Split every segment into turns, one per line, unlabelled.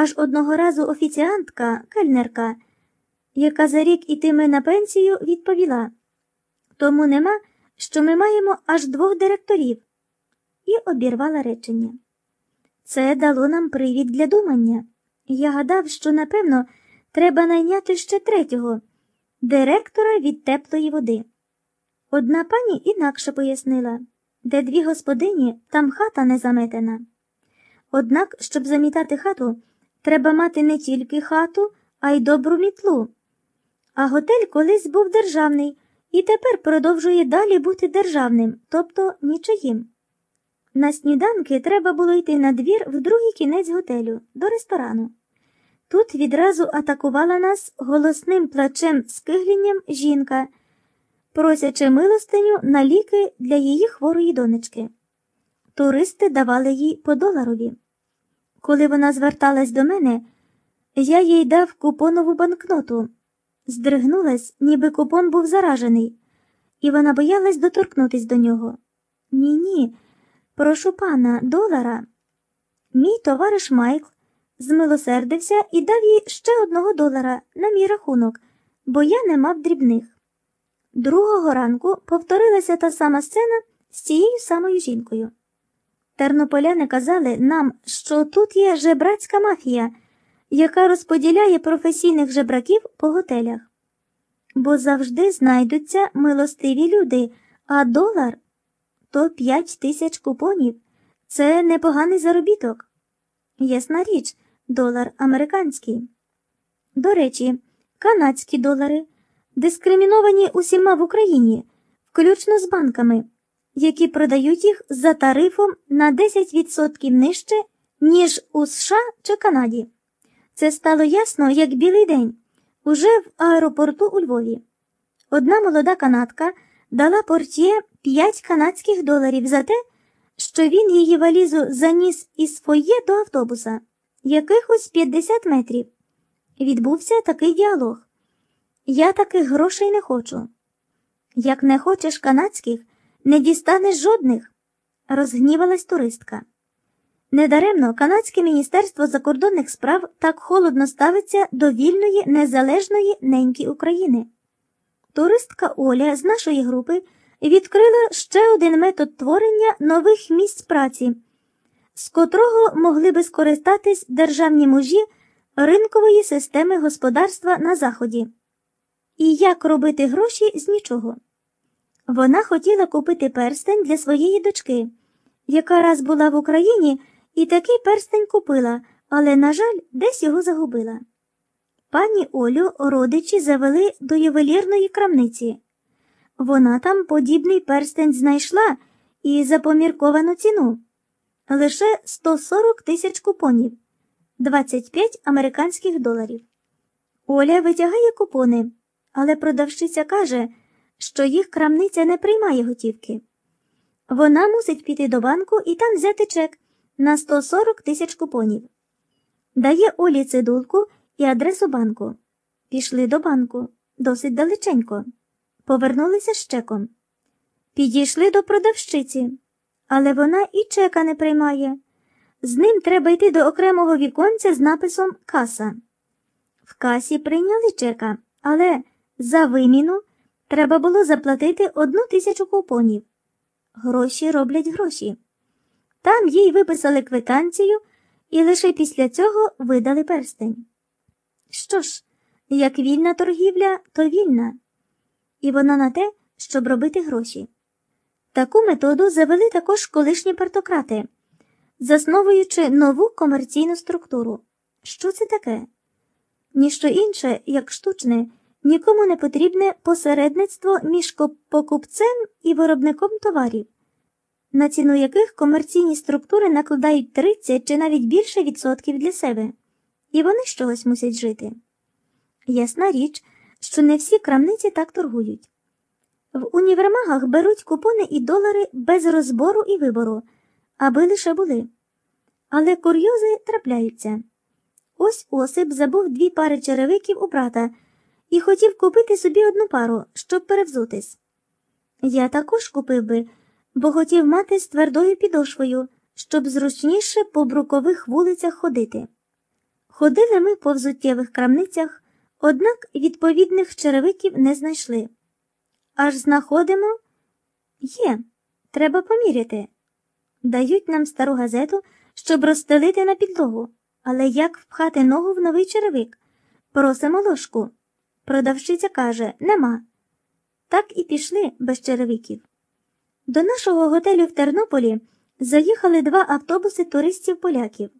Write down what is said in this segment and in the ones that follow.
Аж одного разу офіціантка, кельнерка, яка за рік ітиме на пенсію, відповіла тому нема, що ми маємо аж двох директорів, і обірвала речення. Це дало нам привід для думання. Я гадав, що, напевно, треба найняти ще третього директора від теплої води. Одна пані інакше пояснила, де дві господині, там хата не заметена. Однак, щоб замітати хату, треба мати не тільки хату, а й добру мітлу. А готель колись був державний і тепер продовжує далі бути державним, тобто нічиїм. На сніданки треба було йти на двір в другий кінець готелю, до ресторану. Тут відразу атакувала нас голосним плачем скиглінням жінка, просячи милостиню на ліки для її хворої донечки. Туристи давали їй по доларові. Коли вона зверталась до мене, я їй дав купонову банкноту, здригнулась, ніби купон був заражений, і вона боялась доторкнутись до нього. Ні, ні, прошу пана, долара. Мій товариш Майкл змилосердився і дав їй ще одного долара на мій рахунок, бо я не мав дрібних. Другого ранку повторилася та сама сцена з цією самою жінкою. Тернополяни казали нам, що тут є жебрацька мафія, яка розподіляє професійних жебраків по готелях. Бо завжди знайдуться милостиві люди, а долар то п'ять тисяч купонів. Це непоганий заробіток. Ясна річ, долар американський. До речі, канадські долари дискриміновані усіма в Україні, включно з банками, які продають їх за тарифом на 10% нижче, ніж у США чи Канаді. Це стало ясно, як білий день, уже в аеропорту у Львові. Одна молода канадка дала портє 5 канадських доларів за те, що він її валізу заніс із фоє до автобуса, якихось 50 метрів. Відбувся такий діалог. Я таких грошей не хочу. Як не хочеш канадських, не дістанеш жодних, розгнівалась туристка. Недаремно Канадське міністерство закордонних справ так холодно ставиться до вільної незалежної неньки України. Туристка Оля з нашої групи відкрила ще один метод творення нових місць праці, з котрого могли би скористатись державні мужі ринкової системи господарства на Заході. І як робити гроші з нічого. Вона хотіла купити перстень для своєї дочки, яка раз була в Україні і такий перстень купила, але, на жаль, десь його загубила. Пані Олю родичі завели до ювелірної крамниці. Вона там подібний перстень знайшла і за помірковану ціну лише 140 тисяч купонів, 25 американських доларів. Оля витягає купони, але продавщиця каже, що їх крамниця не приймає готівки. Вона мусить піти до банку і там взяти чек на 140 тисяч купонів. Дає Олі цидулку і адресу банку. Пішли до банку досить далеченько. Повернулися з чеком. Підійшли до продавщиці, але вона і чека не приймає. З ним треба йти до окремого віконця з написом Каса. В касі прийняли чека, але за виміну треба було заплатити одну тисячу купонів. Гроші роблять гроші. Там їй виписали квитанцію і лише після цього видали перстень. Що ж, як вільна торгівля, то вільна, і вона на те, щоб робити гроші. Таку методу завели також колишні партократи, засновуючи нову комерційну структуру. Що це таке? Ніщо інше, як штучне, нікому не потрібне посередництво між покупцем і виробником товарів, на ціну яких комерційні структури накладають 30 чи навіть більше відсотків для себе, і вони з чогось мусять жити. Ясна річ, що не всі крамниці так торгують. В універмагах беруть купони і долари без розбору і вибору, аби лише були. Але курйози трапляються. Ось Осип забув дві пари черевиків у брата і хотів купити собі одну пару, щоб перевзутись. Я також купив би, бо хотів мати з твердою підошвою, щоб зручніше по брукових вулицях ходити. Ходили ми по взуттєвих крамницях, однак відповідних черевиків не знайшли. Аж знаходимо є, треба поміряти. Дають нам стару газету, щоб розстелити на підлогу. Але як впхати ногу в новий черевик? Просимо ложку. Продавщиця каже нема. Так і пішли без черевиків. До нашого готелю в Тернополі заїхали два автобуси туристів-поляків.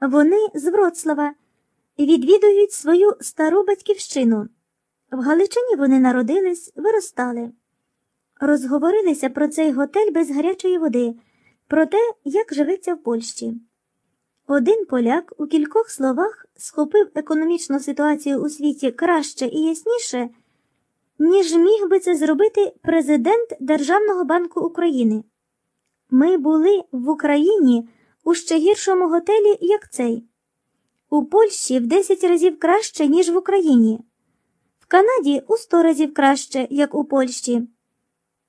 Вони з Вроцлава відвідують свою стару батьківщину. В Галичині вони народились, виростали. Розговорилися про цей готель без гарячої води, про те, як живеться в Польщі. Один поляк у кількох словах схопив економічну ситуацію у світі краще і ясніше, ніж міг би це зробити президент Державного банку України. Ми були в Україні у ще гіршому готелі, як цей. У Польщі в 10 разів краще, ніж в Україні, в Канаді у 100 разів краще, як у Польщі,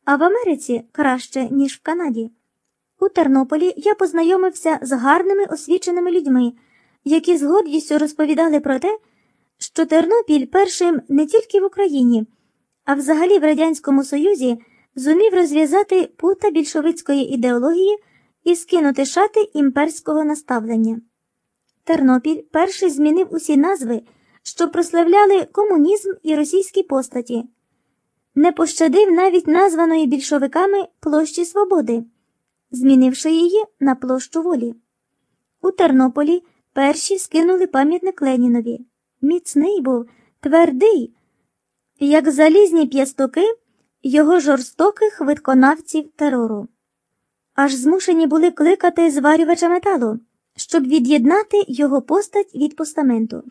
а в Америці краще, ніж в Канаді. У Тернополі я познайомився з гарними освіченими людьми, які з гордістю розповідали про те, що Тернопіль першим не тільки в Україні, а взагалі в Радянському Союзі зумів розв'язати пута більшовицької ідеології і скинути шати імперського наставлення. Тернопіль перший змінив усі назви, що прославляли комунізм і російські постаті, не пощадив навіть названої більшовиками площі Свободи змінивши її на площу волі. У Тернополі перші скинули пам'ятник Ленінові. Міцний був, твердий, як залізні п'ястуки його жорстоких виконавців терору. Аж змушені були кликати зварювача металу, щоб від'єднати його постать від постаменту.